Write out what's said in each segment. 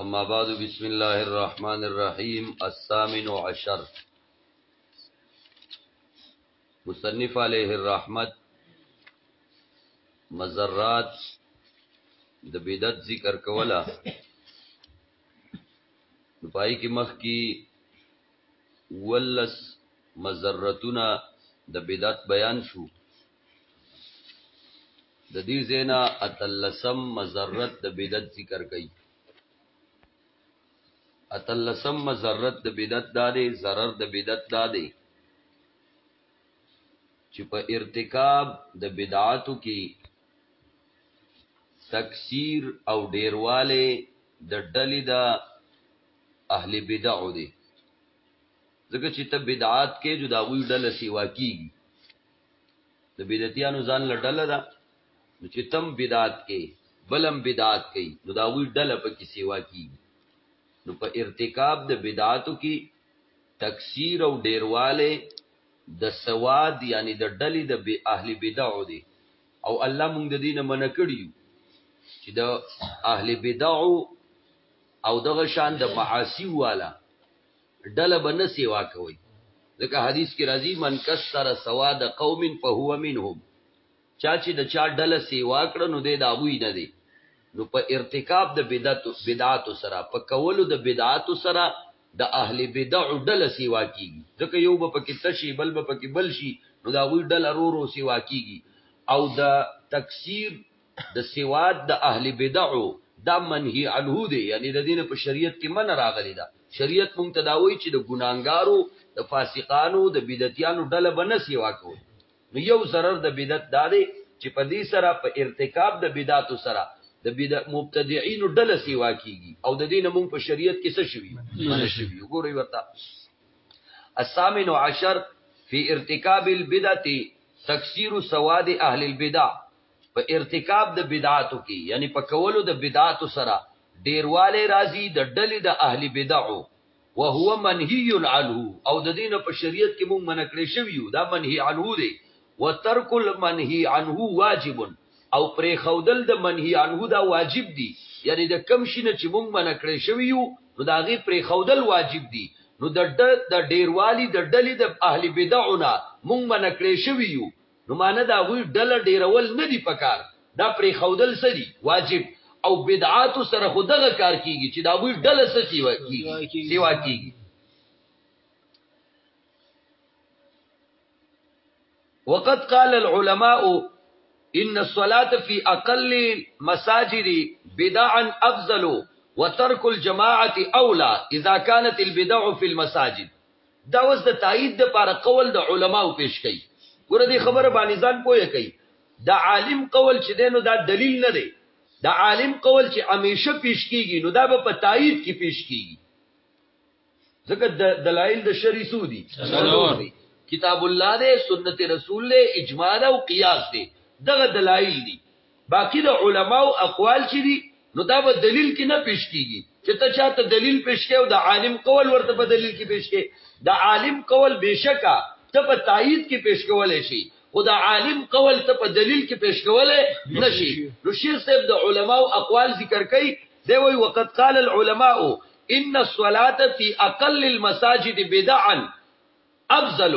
أما بعد بسم الله الرحمن الرحيم الثامن عشر مصنف عليه الرحمت مزرات د بدعت ذکر کولا نو پای کې مخ کې ولس مزرتونه د بدعت بیان شو د دې زینا اتلسم مزرت د بدعت ذکر کوي اتلسم مزرت د بدعت دادې zarar د بدعت دادې چې په ارتکاب د بدعاتو کې تکثیر او ډیرواله د ډلې د اهل بدعو دي ځکه چې ته بدعات کې جدا وی ډله سیوا کیږي د بدعتیانو ځان له ډله ده نو چې تم بدعت کې بلم بدعت کوي نو دا وی ډله په کې سیوا کیږي نو په ارتکاب د بدعاتو کې تکثیر او ډیرواله د سواد یعنی د ډلې د بی اهل بدعو دی او الله مونږ د دینه منع کړیو چې د اهل بدعو او دغه شان د معاصی والا ډله به نه سېوا کوئ، ځکه حدیث کې راځي، من کثر سواد قوم فهو منهم، چا چې د چا ډله سېوا کړه نو دی د هغوی نه دی، نو په ارتکاب د بدعاتو سره، په کولو د بدعاتو سره د اهل بدعو ډله سېوا کېږي، ځکه یو به پکې ته شې، بل به پکې بل شي، نو د هغوی ډله رو رو سېوا کېږي او د تکثیر. د سواد د اهل بدعو دا منهی عنه دی یعنی د دې نه په شریعت کې منع راغلې ده، شریعت مونږ ته دا وایي چې د ګناهګارو، د فاسقانو، د بدعتیانو ډله به نه سوا کوئ، نو یو ضرر د بدعت دا دی چې په دې سره په ارتکاب د بدعتو سره د مبتدعینو ډله سوا کیږي او د دې نه مونږ په شریعت کې څه شوي یو، منع شوي یو، ګورئ ورته الثامن عشر فی ارتکاب البدعة تکثیر سواد اهل البدع، په ارتکاب د بدعاتو کې یعنی په کولو د بدعاتو سره ډیروالی راځي د ډلې د اهل بدعو وهو منهی عنه او د دې نه په شریعت کې موږ منع کړی شوي یو دا منهی عنه دی وترک المنهی عنه واجب او پرې خودل د منهی عنه دا واجب دی یعنی د کم شي نه چې موږ منع کړی شوي یو نو دا غي پرې خودل واجب دی نو د د ډیروالی د ډلې د اهل بدعونه موږ منع کړی شوي یو نو معنی د هغوی ډله ډېرول نه دي په کار، دا پرېښودل څه دي؟ واجب. او بدعاتو سره خو دغه کار کېږي چې د هغوی ډله څه سیوا کېږي؟ سیوا کېږي. وقد قال العلماء ان الصلاة في اقل مساجد بدعا افضل وترك الجماعة اولى اذا كانت البدع في المساجد دا اوس د تایید لپاره قول د علماو پیش کوي ګوره دې خبره باندې ځان پوهه کوي د عالم قول چې دی نو دا دلیل نه دی د عالم قول چې همیشه پیش کیږي نو دا به په تایید کې پیش کیږي ځکه د دلایل د شری سو دي کتاب الله دی سنت رسول دی اجماع او قیاس دی دغه دلایل دي باقی د علماوو اقوال چی دی نو دا به دلیل کی نه پیش کیږی چی ته چاته دلیل پیش کړی او د عالم قول ورته په دلیل کی پیش کړی د عالم قول بیشکه ته په تایید کی پیش کولای شی خو د عالم قول ته په دلیل کی پیش کولای نشی نو شیخ صاحب د علماو اقوال ذکر کړي دی وی وقت قال العلماء ان الصلاه فی اقل المساجد بدعا افضل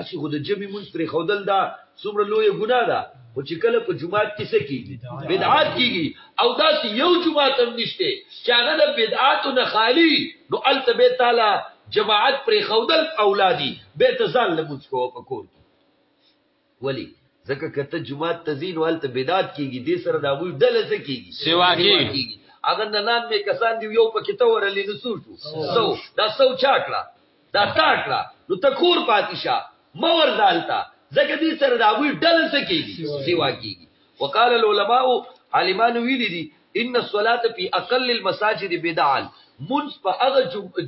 اسی خو د جمعې مونږ پرې خودل دا څومره لوی ګناه ده خو چې کله په جمعات کې څه کیږي بدعات کیږي او دا یو جمعات هم نشته چې هغه د بدعات نه خالی نو الته به تعالی جماعت پرې خودل اولادي به تزال لمونږ کو په کور ولی ځکه کته جمعات تزین والته بدعات کیږي د سره دا وی دل څه کیږي سیوا کیږي اگر نه نام می کسان دی یو پکې ته ورلې نسو شو سو دا سو چا کړه دا تا کړه نو ته کور پاتې شه مور ځالتا ځکه دې سره دا وی ډل سکیږي سیوا کیږي وقال العلماء عالمان ویلي دي ان الصلاه فی اقل المساجد بدعا منځ په هغه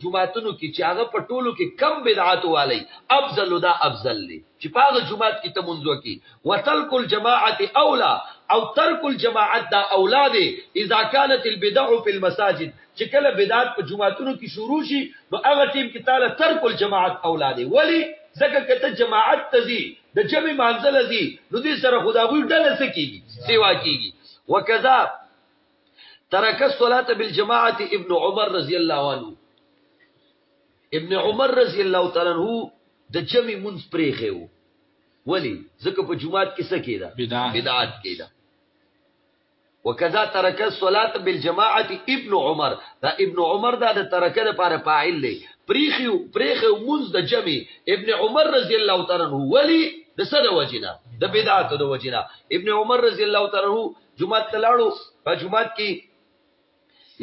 جمعاتونو کې چې هغه په ټولو کې کم بدعات والی افضل دا افضل دی چې په هغه جمعات کې ته منځ وکي وتلک الجماعت اولا او ترک الجماعت دا اولا دی اذا كانت البدع في المساجد چې کله بدعت په جماعتونو کې شروع شي نو هغه ټیم کې تعالی ترک الجماعت اولاده ولی ځکه کته جماعت تزي د جمع منزل زي نو دې سره خداوی ډله سکیږي سیوا کیږي وکذا ترک الصلاه بالجماعه ابن عمر رضی الله عنه ابن عمر رضی الله تعالی عنہ د جمع منځ پرې خېو ولی ځکه په جمعات کې څه کېده بدعات کېده وکذا ترک الصلاه بالجماعه ابن عمر دا ابن عمر دا د ترک لپاره فاعل دی پریخي پریخي منز د جمع ابن عمر رضی الله تعالی عنہ ولی د صد وجنا د بدعت د وجنا ابن عمر رضی الله تعالی عنہ جمعه تلاړو په جمعه کې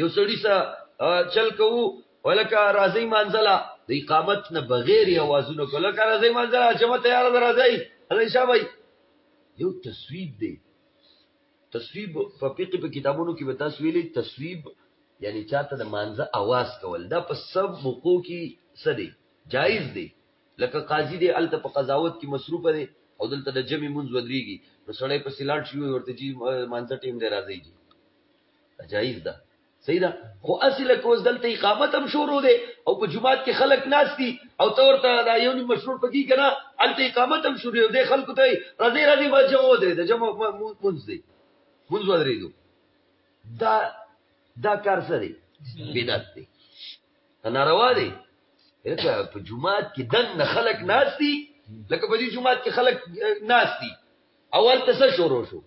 یو سړی سره چل کوو ولکه راځي منزله د اقامت نه بغیر اوازونه کوله که راځي منزله جمعه تیار ده راځي راځي شابه یو تصویب دی تصویب په فقه په کتابونو کې به تاسو ویلي تصویب یعنی چاته د مانزه आवाज کول دا په سب موقو کې سدي جایز دی لکه قاضي دی الته په قضاوت کې مصروف دی او دلته د جمع منځ ودرېږي نو سړی په سلاټ شي ورته چې مانزه ټیم دی راځيږي جایز ده صحیح ده خو اصل لکه اوس دلته اقامت هم شروع دی او په جمعات کې خلک ناس دي او تور ته دا یو نیم مشروع پکې کنه الته اقامت هم شروع دی خلکو ته راځي راځي ما جمع ودرې ده جمع مونږ دی مونږ ودرې دو دا دا کار څه دی بدعت دی ناروا دی لکه په جمعات کې دن نه خلق ناس دي لکه په دې جمعات کې خلق ناس دي اول تاسو شروع شو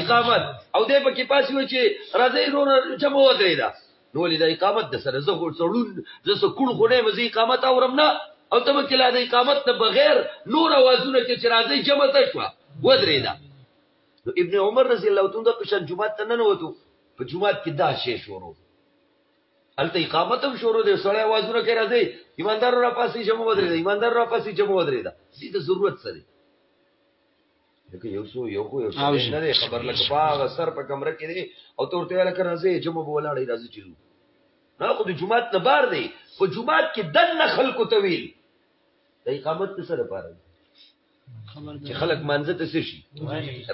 اقامت او دې په کې پاسې و چې راځي نور جمع ودرې دا نو ولې دا اقامت د سره زه خو څړون زه سو کول خو نه مزي اقامت اورم نه او ته مکه لا د اقامت نه بغیر نور اوازونه کې چې راځي جمع ته شو ودرې دا نو ابن عمر رضی الله تعالی عنہ په شان جمعات ته نه وته په جمعات کې دا شی شروع هلته اقامت هم شروع دی سړی وازونه کوي راځي ایماندار را پاسې جمع ودرې دا ایماندار را پاسې جمع ودرې دا دې ته ضرورت څه دی لکه یو سو یو خو یو څه نه دی خبر لکه باغ سر په کمره کې دی او تورته ولا کر راځي جمع به ولاړې راځي چې نه خو د جمعات نه بار دی خو جمعات کې دن خلکو طویل د اقامت څه لپاره چې خلک مانځه ته شي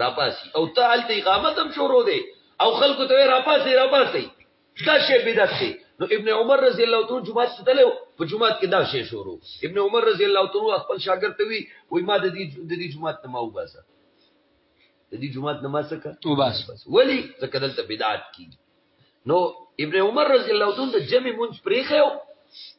راپاسي او ته هلته اقامت هم شروع دی او خلکو ته راپاسي راپاسي دا شی بدعت دی نو ابن عمر رضی الله تعالی جمعه ستلو په جمعه کې دا شی شروع ابن عمر رضی الله تعالی خپل شاګرد ته وی وای ما د دې د دې جمعه ته ما وباسه د دې جمعه ته ما سکه وباسه ولی ځکه دلته بدعت کی نو ابن عمر رضی الله تعالی د جمع منځ پرې خو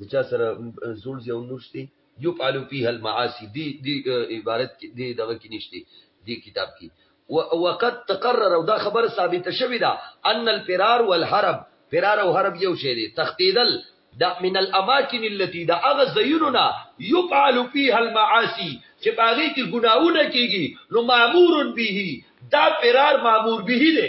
د چا سره زوړ زی او نور شته یفعل فيه المعاصي دی دی عبارت کې دی دغه کې نشته دی کتاب کې وقد تقرر او دا خبر ثابت شوی دا ان الفرار والهرب فرار او هرب یو شی دی تختیدل دا من الاماکن التي دا هغه زینونه یفعل فيها المعاصي چې باغی کې ګناونه کیږي نو مامور به دا فرار مامور به دی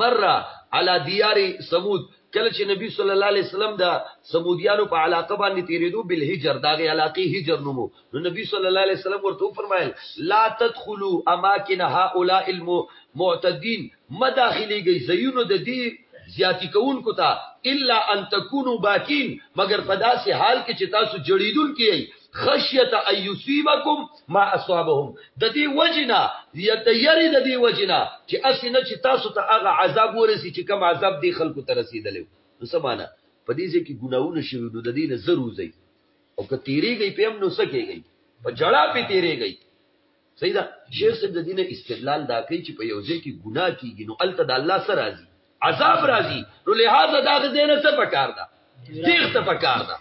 مر علی دیار ثمود، کله چې نبی صلی الله علیه وسلم د ثمودیانو په علاقه باندې تیریدو بالحجر، د هغې علاقې حجر نوم و، نو نبی صلی الله علیه وسلم ورته وفرمایل، لا تدخلو اماکن هؤلاء المعتدین، مه داخلیږئ ځایونو د دې زیاتی کوونکو ته، الا ان تکونو باکین، مګر په داسې حال کې چې تاسو ژړیدونکي یئ، خشیة ان یصیبکم ما اصابهم د دې وجنا د یری د دې وجنا چې اسنه چې تاسو ته هغه عذاب ورسی چې کوم عذاب دی خلکو ته رسیدلی نو سمانه په دې ځکه ګناونه شوی نو د دې نه ضروري او که تیریږي په هم نو سکیږي په جړه په تیریږي صحیح ده شیخ صاحب د دینه استدلال دا کوي چې په یو ځای کې ګناه کیږي نو الته د الله سره راځي عذاب راځي نو لہذا دا غزه نه څه پکار ده تیغ ته پکار ده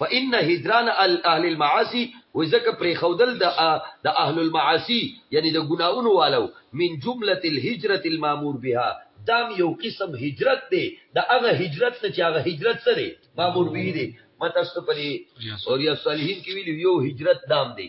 فان هجران اهل المعاصي وزکه پرې خودل د د اهل المعاصي یعنی د ګناونو والو من جمله الهجره المامور بها دام یو قسم هجرت دی د هغه هجرت نه چې هغه هجرت سره مامور به دی متاسو په لري او یا صالحین کې ویلو یو هجرت دام دی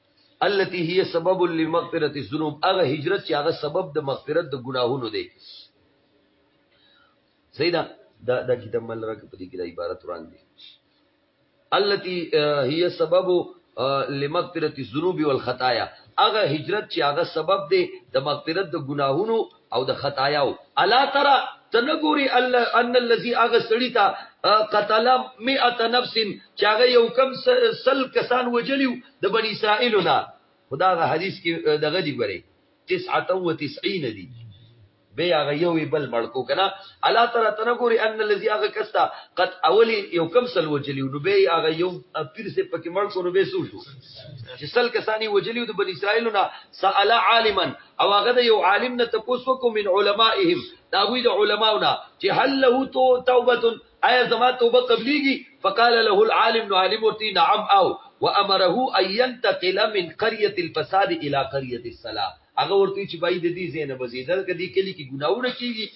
التي هي سبب لمغفرت الذنوب هغه هجرت چې هغه سبب د مغفرت د ګناهونو دی سیدا دا دا کتاب مل راکې په دې کې د عبارت وړاندې التي هي سبب لمغفرت الذنوب والخطايا هغه هجرت چې هغه سبب دی د مغفرت د ګناهونو او د خطاياو الا ترا ته نه ګوري الله ان الذي هغه سړي ته قتل 100 نفس چې هغه یو کم سل کسان وجلیو د بنی اسرائیلو نه خداغه حدیث کې دغه دی ګوري 99 دي به هغه یو بل مړکو کنه الله تعالی تنه ګوري ان الذي هغه کستا قد اولی یو کم سل وجلی نو به هغه یو پیر سے پکې مړکو نو به سوشو چې سل کسانی وجلی د بنی اسرائیل نه سال عالما او هغه د یو عالم نه تپوس وکړو من علمائهم دا غوی د علماونا چې هل له تو توبه آیا زما توبه قبليږي فقال له العالم نو عالم ورته نعم او وامره ان ينتقل من قريه الفساد الى قريه الصلاه هغه ورته چې بای د دې زینه بزیدل کدي کلی کې ګناونه کیږي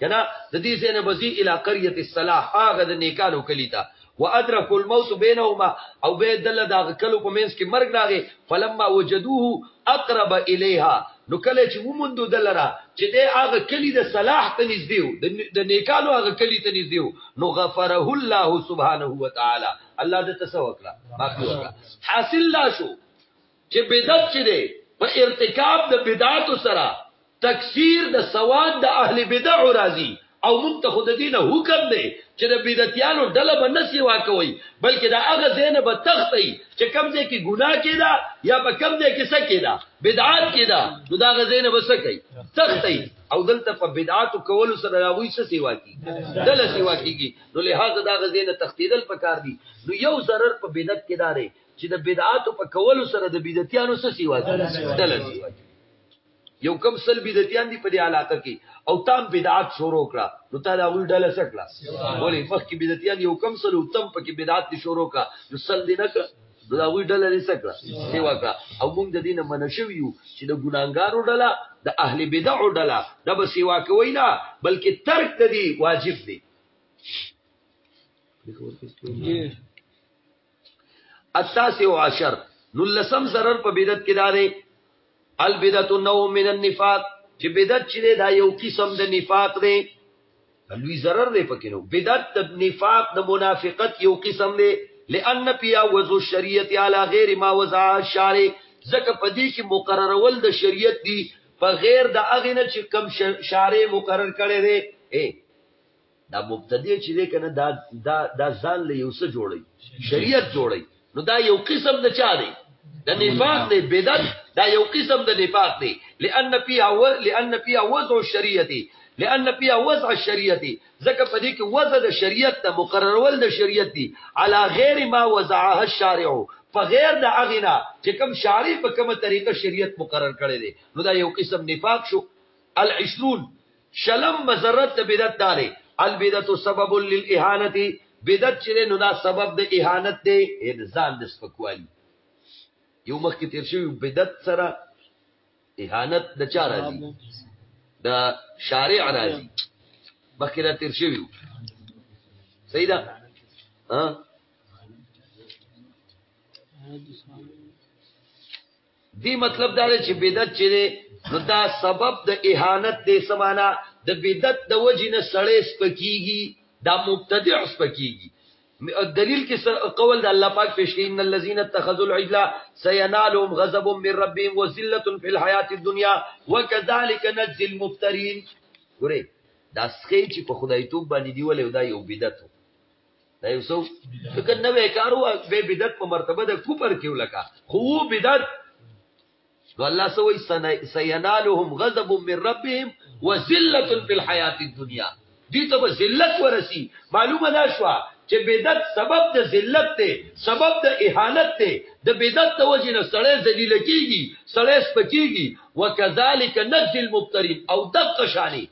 کنه د دې ځای نه به ځي الی قرية الصلاح هغه د نېکانو کلي ته، وادرکه الموت بينهما او بیا دله د هغه کلو په منځ کې مرګ راغی، فلما وجدوه اقرب اليها نو کله چې وموندو ده لره چې دی هغه کلي د صلاح ته نږدې و، د نېکانو هغه کلي ته نږدې و، نو غفره الله سبحانه وتعالی الله ده ته څه وکړه؟ معافي وکړه. حاصل دا شو چې بدعت چې دی په ارتکاب د بدعاتو سره تکفیر د سواد د اهل بدعو راځي او موږ ته خود دین حکم دی چې د بدعتیانو ډله به نه سیوا کوي بلکې دا هغه زین به تختی چې کم ځای کې ګناه کیدا یا په کم ځای کې څه کیدا بدعات کیدا نو دا هغه زین به څه کوي تختی او دلته په بدعات کول سره راوي څه سیوا کی دله سیوا کیږي نو له هغه دا هغه زین تختیدل پکار دي نو یو ضرر په بدعت کې داري چې د بدعات په کولو سره د بدعتانو څه سیوا دي یو کم سل بدعتان دي په دې علاقه کې او تام بدعات شروع کړه نو تا دا غوی ډله سکړه ولې مخ کې بدعتان یو کم سل او تم په کې بدعات دي شروع کړه نو سل دي نه کړه نو دا غوی ډله دې سکړه سیوا کړه او موږ د دینه منشو یو چې د ګناګارو ډله د اهل بدع ډله د به سیوا کوي نه بلکې ترک دي واجب دي التاسع عشر نولسم ضرر په بدعت کې دا دی البدعت نوع من النفاق چې بدعت چې دا یو قسم د نفاق دی لوی ضرر دی پکې نو بدعت د نفاق د منافقت یو قسم دی لئن پیا وزو شریعت علی غیر ما وزع الشارع ځکه په دې کې مقررول د شریعت دی په غیر د اغه نه چې کم شارع مقرر کړي دی دا مبتدع چې دی کنه دا دا دا ځان له یو څه جوړي شریعت جوړي نو دا یو قسم د چا دی د نفاق دی بدعت دا یو قسم د نفاق دی لئن فی اول لئن فی وضع الشریعه لئن فی وضع الشریعه ځکه په دې کې وضع د شریعت ته مقررول د شریعت دی علی غیر ما وضعه الشارع په غیر د اغینا چې کوم شارع په کومه طریقه شریعت مقرر کړی دی نو دا یو قسم نفاق شو العشرون شلم مزرت د بدعت دا دی البدعت سبب للاهانت بدعت چې نو دا سبب د اهانت دی انسان د سپکوالي یو مخ کې تیر شوی بدعت سره اهانت د چا راځي د شارع راځي مخ کې تیر شوی صحیح ده ها دی مطلب دا دی چې بدعت چې دی نو دا سبب د اهانت دی سمانا د بدعت د وجې نه سړی سپکیږي دا مبتدع سپکیږي دلیل کې قول د الله پاک پیش کړي ان الذين اتخذوا العجل سينالهم غضب من ربهم وذله في الحياه الدنيا وكذلك نجزي المفترين ګوره دا سخی چې په خدای توب باندې دی ولې دا یو بدعت دا یو څو فکر نه وې کارو به بدعت په مرتبه د کوپر کې ولکا خو بدعت نو الله سوې سینالهم غضب من ربهم وذلت فی الحیات الدنیا دې ته ذلت ورسی معلومه ده شو چې بدعت سبب د ذلت ته سبب د اهانت ته د بدعت د وجې نه سړی ذلیل کیږي سړی سپکیږي وکذالک نجل المبترین او دقه شانی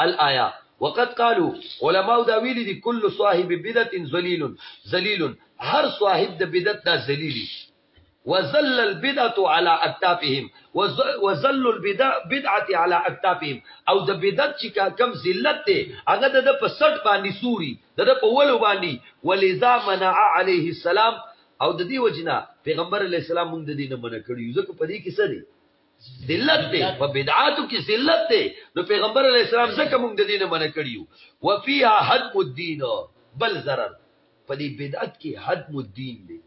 الايه وقد قالوا علماء دا ویلي دي کل صاحب بدعت ذلیل ذلیل هر صاحب د بدعت دا ذلیلی وذل البدعه على اكتافهم وذل البدعه على اكتافهم او د بدعت چې کم ذلت ته هغه د په سټ باندې سوري د په ولو باندې ولذا منع عليه السلام او د دې وجنا پیغمبر علی السلام موږ د دې نه منع کړی ځکه په دې کې څه دی ذلت دی په بدعاتو کې ذلت دی نو پیغمبر علی السلام زکه موږ د دینه منع کړیو وفيها حد الدين بل zarar په دې بدعت کې حد الدين دی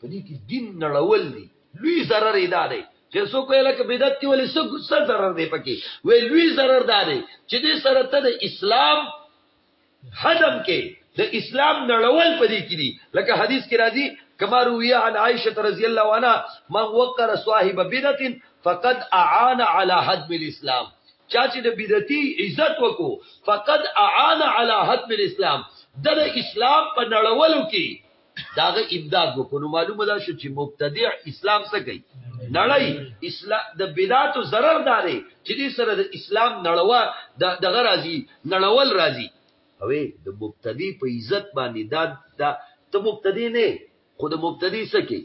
په دې کې دین نړول دی لوی zarar ادا دی چې څو کوله کې بدعت کې ولې څه zarar دی پکې وې لوی zarar دا دی چې دې سره ته د اسلام حدم کې د اسلام نړول پدې کې دي لکه حدیث کې راځي کما رویه عن عائشه رضی الله عنها من وقر صاحب بدعه فقد اعان على حدم الاسلام چا چې د بدعتي عزت وکړو فقد اعان على حدم الاسلام د اسلام په نړولو کې داغه امداد وکړو نو معلومه ده شو چې مبتدع اسلام څه کوي نړۍ اسلام د بدعت ضرر داري چې دې سره د اسلام نړوا د دغه راځي نړول راځي او د مبتدی په عزت باندې دا دا ته مبتدی نه خود مبتدی سکی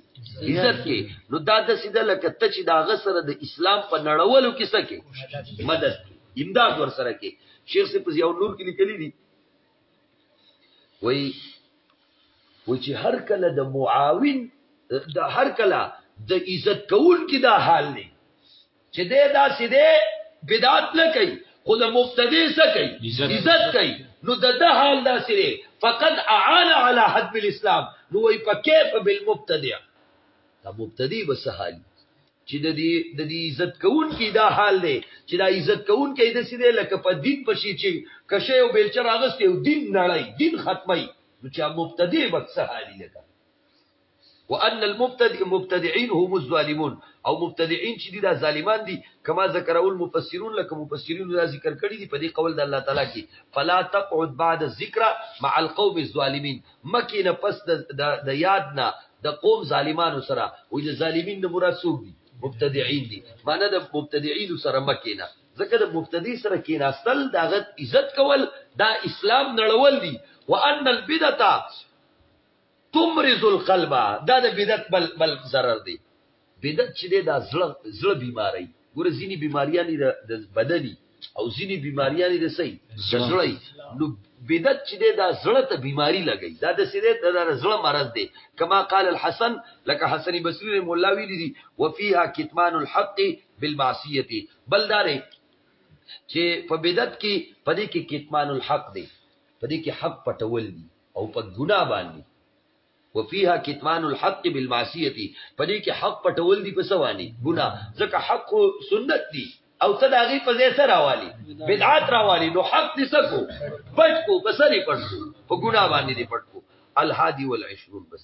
عزت کې نو دا د سیده لکه ته چې دا غسر د اسلام په نړولو کې سکی مدد امداد ور سره کې شیخ سے په یو نور کې لیکلي دي وی وی چې هر کله د معاون د هر کله د عزت کول کې دا حال نه چې دا داسې ده بدعت نه کوي خو د مبتدی څه کوي عزت کوي نو د ده حال داسې ده فقط اعان على حد بالاسلام نو وی په کیف بالمبتدع دا مبتدی بس حالي چې د دې د دې عزت کوون کې دا حال دی چې دا عزت کوون کې د سیده لکه په دین پشي چې کشه او بیلچر اغست یو دین نړۍ دین ختمي نو چې مبتدی وکسه حالي لکه وان المبتدئ مبتدعين هم الظالمون او مبتدعين چې دي دا ظالمان دي کما ذکر اول مفسرون لکه مفسرین دا ذکر کړی دي په دې قول د الله تعالی کې فلا تقعد بعد الذکر مع القوم الظالمين مکې نه پس د یاد نه د قوم ظالمانو سره وي د ظالمین نه مراد څوک دي مبتدعين دي معنی د مبتدعين سره مکه نه ځکه د مبتدی سره کیناستل دا غت عزت کول دا اسلام نړول دي وان البدعه تمرز القلب دا د بدعت بل بل zarar دي بدعت چې دی دا زړه زړه بیماری ګوره ځینې بیماریانې د بدني او ځینې بیماریانې د سي زړه نو بدعت چې دی دا زړه ته بیماری لګي دا د سیده د زړه مرض دی کما قال الحسن لکه حسن بصری رحم الله ویلی دی وفيها کتمان الحق بالمعصیه بل داري چې په بدعت کې پدې کې کتمان الحق دی پدې کې حق پټول دي او په ګناه باندې وفيها کتمان الحق بالمعصية په دې کې حق پټول دي په څه باندې ګناه ځکه حق خو سنت دي او ته د هغې په ځای څه راوالي بدعات راوالي نو حق دې څه کو پټ کو په څه دې پټ کو په ګناه باندې دې پټ کو الحادي والعشرون بس